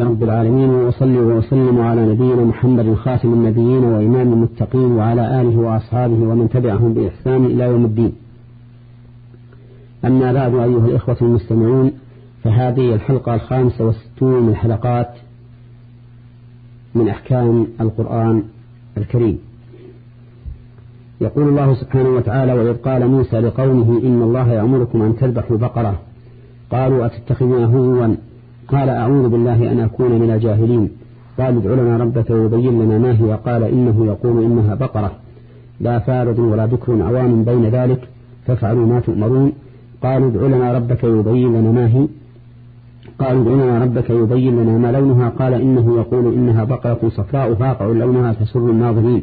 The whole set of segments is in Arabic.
رب العالمين وصلي وسلم على نبينا محمد خاتم النبيين وإمام المتقين وعلى آله وأصحابه ومن تبعهم بإحسان إلى يوم الدين. أما بعد أيها الإخوة المستمعون فهذه الحلقة الخامسة والستون من الحلقات من أحكام القرآن الكريم. يقول الله سبحانه وتعالى وإذ قال موسى لقومه إن الله يأمركم أن تذبحوا بقرة. قالوا أتتخذنا هزوا؟ قال أعوذ بالله أن أكون من الجاهلين. قال ادع لنا ربك ويبين لنا ما هي. قال إنه يقول إنها بقرة. لا فارض ولا بكر عوام بين ذلك. فافعلوا ما تؤمرون. قالوا ادع لنا ربك يبين لنا ما هي. قالوا ادع لنا ربك يبين لنا ما لونها. قال إنه يقول إنها بقرة صفراء فاقع لونها تسر الناظرين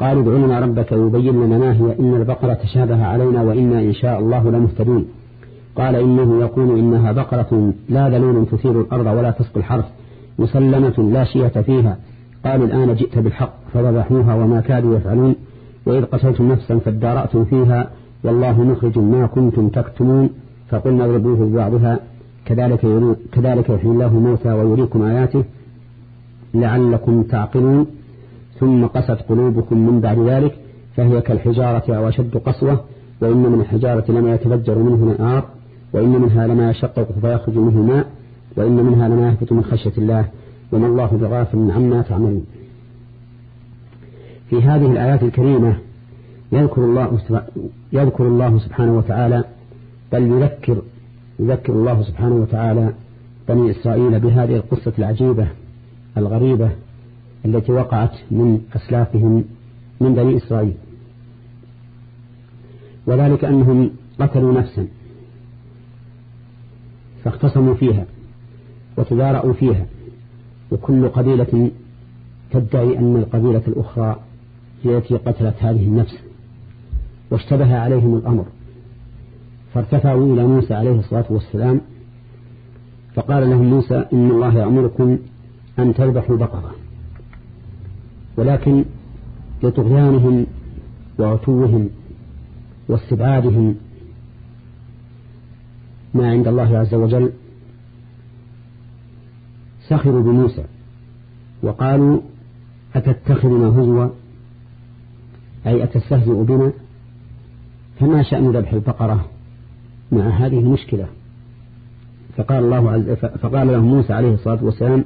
قالوا ادع لنا ربك يبين لنا ما هي. إن البقرة تشابه علينا وإنا إن شاء الله لمهتدون. قال إنه يقول إنها بقرة لا ذلول تثير الأرض ولا تسقي الحرث مسلمة لا شية فيها. قالوا الآن جئت بالحق فذبحوها وما كادوا يفعلون. وإذ قتلتم نفسا فادارأتم فيها والله مخرج ما كنتم تكتمون. فقلنا اضربوه ببعضها. كذلك كذلك يحيي الله الموتى ويريكم آياته لعلكم تعقلون. ثم قست قلوبكم من بعد ذلك فهي كالحجارة أو أشد قسوة وإن من الحجارة لما يتفجر منه النار وإن منها لما يشقق فيخرج منه ماء وإن منها لما يهبط من خشية الله وما الله بغافل عما تعملون. في هذه الآيات الكريمة يذكر الله يذكر الله سبحانه وتعالى بل يذكر يذكر الله سبحانه وتعالى بني إسرائيل بهذه القصة العجيبة الغريبة التي وقعت من أسلافهم من بني إسرائيل. وذلك أنهم قتلوا نفسا. فاختصموا فيها وتدارأوا فيها وكل قبيلة تدعي أن القبيلة الأخرى هي التي قتلت هذه النفس واشتبه عليهم الأمر. فارتفعوا إلى موسى عليه الصلاة والسلام فقال لهم موسى إن الله يأمركم أن تذبحوا بقرة ولكن لطغيانهم وعتوهم واستبعادهم ما عند الله عز وجل سخروا بموسى. وقالوا أتتخذنا هزوا؟ أي أتستهزئ بنا؟ فما شأن ذبح البقرة مع هذه المشكلة؟ فقال الله عز فقال له موسى عليه الصلاة والسلام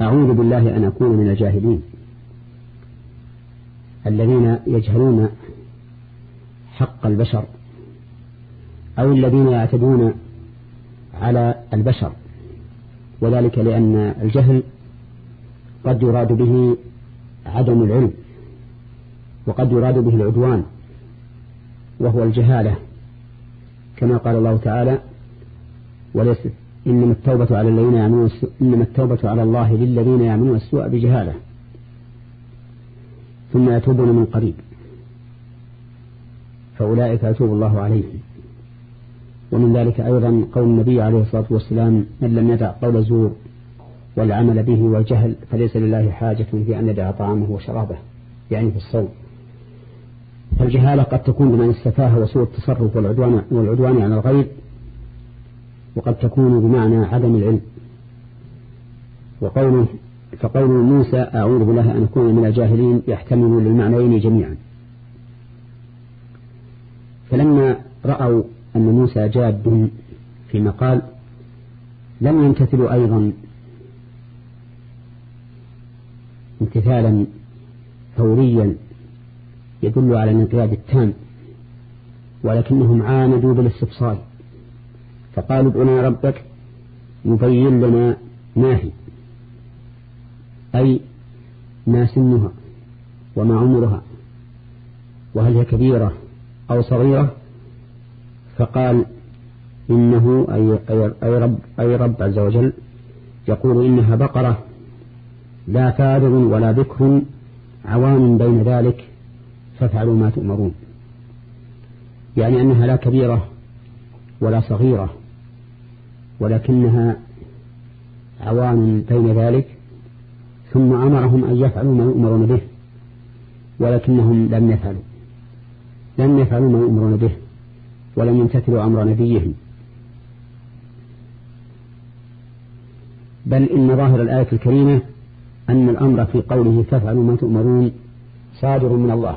أعوذ بالله أن أكون من الجاهلين. الذين يجهلون حق البشر أو الذين يعتدون على البشر. وذلك لأن الجهل قد يراد به عدم العلم وقد يراد به العدوان وهو الجهالة. كما قال الله تعالى وليس إنما التوبة على الذين يعملون إنما التوبة على الله للذين يعملون السوء بجهالة. ثم يتوبون من قريب. فأولئك يتوب الله عليهم. ومن ذلك أيضا قول النبي عليه الصلاة والسلام من لم يدع قول الزور والعمل به والجهل فليس لله حاجة في أن يدع طعامه وشرابه يعني في الصوم. فالجهالة قد تكون بمعنى السفاهة وسوء التصرف والعدوان, والعدوان على الغير وقد تكون بمعنى عدم العلم. وقوله فقول موسى أعوذ بالله أن أكون من الجاهلين يحتمل للمعنيين جميعا. فلما رأوا أن موسى جاد فيما قال لم يمتثلوا أيضا امتثالا فوريا يدل على الانقياد التام ولكنهم عاندوا بالاستفصال فقالوا ادعنا ربك يبين لنا ما هي أي ما سنها وما عمرها وهل هي كبيرة أو صغيرة. فقال إنه أي, أي, رب, أي رب عز وجل يقول إنها بقرة لا فارغ ولا بكر عوام بين ذلك فافعلوا ما تؤمرون. يعني أنها لا كبيرة ولا صغيرة ولكنها عوام بين ذلك ثم أمرهم أن يفعلوا ما يؤمرون به ولكنهم لم يفعلوا لم يفعلوا ما يؤمرون به. ولم يمتثلوا أمر نبيهم. بل إن ظاهر الآية الكريمة أن الأمر في قوله فافعلوا ما تؤمرون صادر من الله.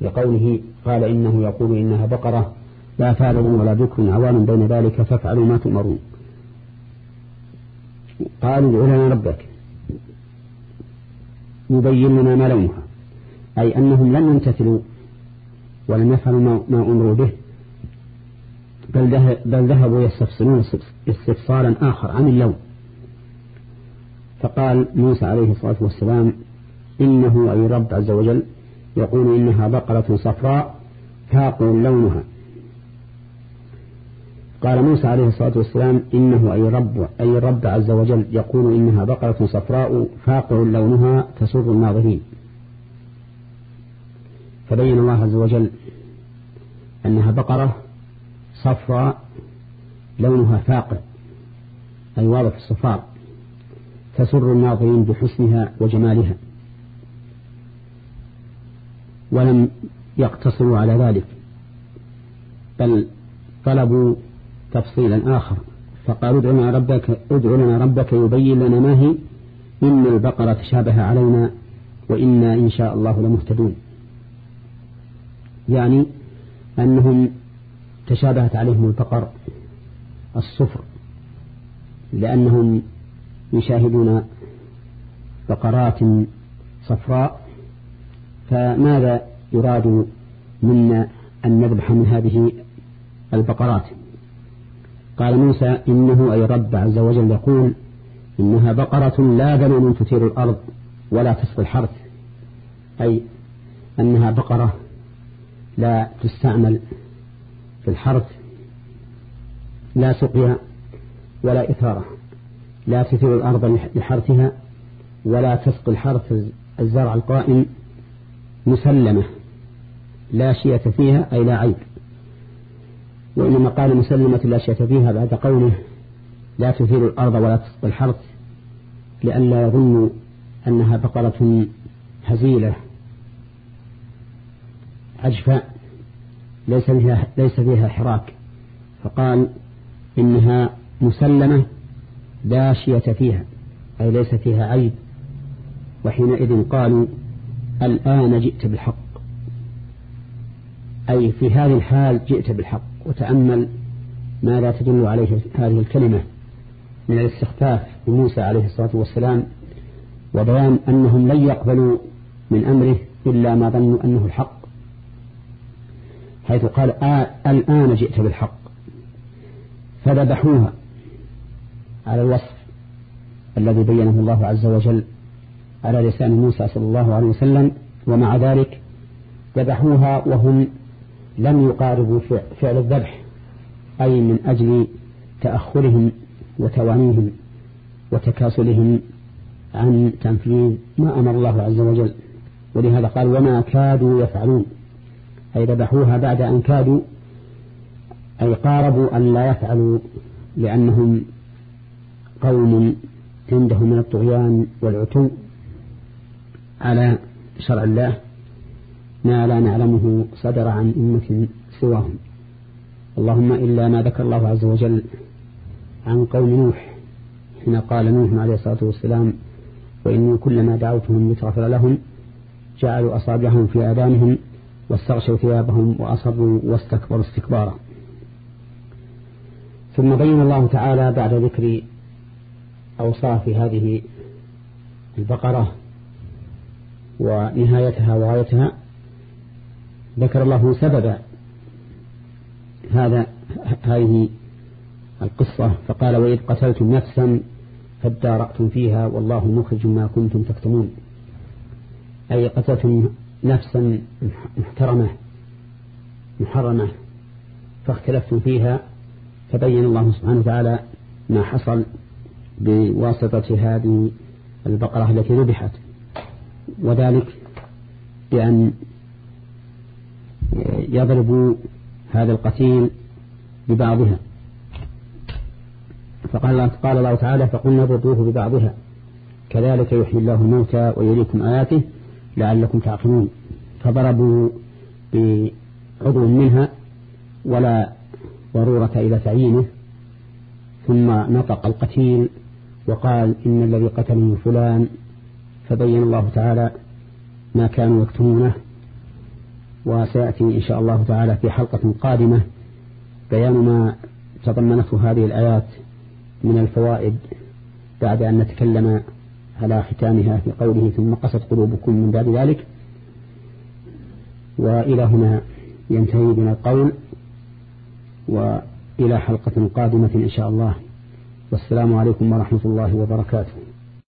لقوله قال إنه يقول إنها بقرة لا فارغ ولا بكر عوان بين ذلك فافعلوا ما تؤمرون. قالوا لنا ربك. يبين لنا ما لونها. أي أنهم لم يمتثلوا ولم يفعلوا ما أمروا به. بل بل ذهبوا يستفصلون استفصالا آخر عن اللون فقال موسى عليه الصلاة والسلام إنه أي رب عز وجل يقول إنها بقرة صفراء فاقع لونها. قال موسى عليه الصلاة والسلام إنه أي رب أي رب عز وجل يقول إنها بقرة صفراء فاقع لونها تسر الناظرين. فبين الله عز وجل أنها بقرة صفراء لونها فاقع أي واضح الصفار تسر الناظرين بحسنها وجمالها ولم يقتصروا على ذلك بل طلبوا تفصيلا آخر فقالوا ادع لنا ربك ادع لنا ربك يبين لنا ما هي إن البقرة تشابه علينا وإنا إن شاء الله لمهتدون. يعني أنهم تشابهت عليهم البقر الصفر لأنهم يشاهدون بقرات صفراء فماذا يراد منا أن نذبح من هذه البقرات قال موسى إنه أي رب عز وجل يقول إنها بقرة لا ذنون تثير الأرض ولا تسقي الحرث أي أنها بقرة لا تستعمل في الحرث لا سقيا ولا إثارة لا تثير الأرض لحرثها ولا تسقي الحرث الزرع القائم مسلمة لا شية فيها أي لا عيب. وإنما قال مسلمة لا شية فيها بعد قوله لا تثير الأرض ولا تسقي الحرث لئلا يظن أنها بقرة هزيلة. عجفاء. ليس فيها, ليس فيها حراك. فقال إنها مسلمة لا شية فيها أي ليس فيها عيب. وحينئذ قالوا الآن جئت بالحق. أي في هذه الحال جئت بالحق وتأمل ما لا تدل عليه هذه الكلمة من الاستخفاف بموسى عليه الصلاة والسلام وبيان أنهم لن يقبلوا من أمره إلا ما ظنوا أنه الحق. حيث قال آه الآن جئت بالحق. فذبحوها على الوصف الذي بينه الله عز وجل على لسان موسى صلى الله عليه وسلم ومع ذلك ذبحوها وهم لم يقاربوا فعل الذبح أي من أجل تأخرهم وتوانيهم وتكاسلهم عن تنفيذ ما أمر الله عز وجل. ولهذا قال وما كادوا يفعلون. أي ذبحوها بعد أن كادوا أي قاربوا أن لا يفعلوا لأنهم قوم عندهم من الطغيان والعتو على شرع الله ما لا نعلمه صدر عن أمة سواهم. اللهم إلا ما ذكر الله عز وجل عن قوم نوح حين قال نوح عليه الصلاة والسلام وإني كلما دعوتهم لتغفر لهم جعلوا أصابعهم في آذانهم واستغشوا ثيابهم وأصروا واستكبروا استكبارا. ثم بين الله تعالى بعد ذكر أوصاف هذه البقرة ونهايتها وغايتها ذكر الله سبب هذا هذه القصة فقال وإذ قتلتم نفسا فادارأتم فيها والله مخرج ما كنتم تكتمون. أي قتلتم نفسا محترمة محرمة فاختلفتم فيها فبين الله سبحانه وتعالى ما حصل بواسطة هذه البقرة التي ذبحت. وذلك بأن يضرب هذا القتيل ببعضها. فقال قال الله تعالى فقلنا اضربوه ببعضها. كذلك يحيي الله الموتى ويريكم آياته لعلكم تعقلون. فضربوا بعضو منها ولا ضرورة إلى تعيينه. ثم نطق القتيل وقال إن الذي قتله فلان. فبين الله تعالى ما كانوا يكتمونه. وسيأتي إن شاء الله تعالى في حلقة قادمة بيان ما تضمنته هذه الآيات من الفوائد بعد أن نتكلم على ختامها في قوله ثم قست قلوبكم من بعد ذلك. وإلى هنا ينتهي بنا القول وإلى حلقة قادمة إن شاء الله. والسلام عليكم ورحمة الله وبركاته.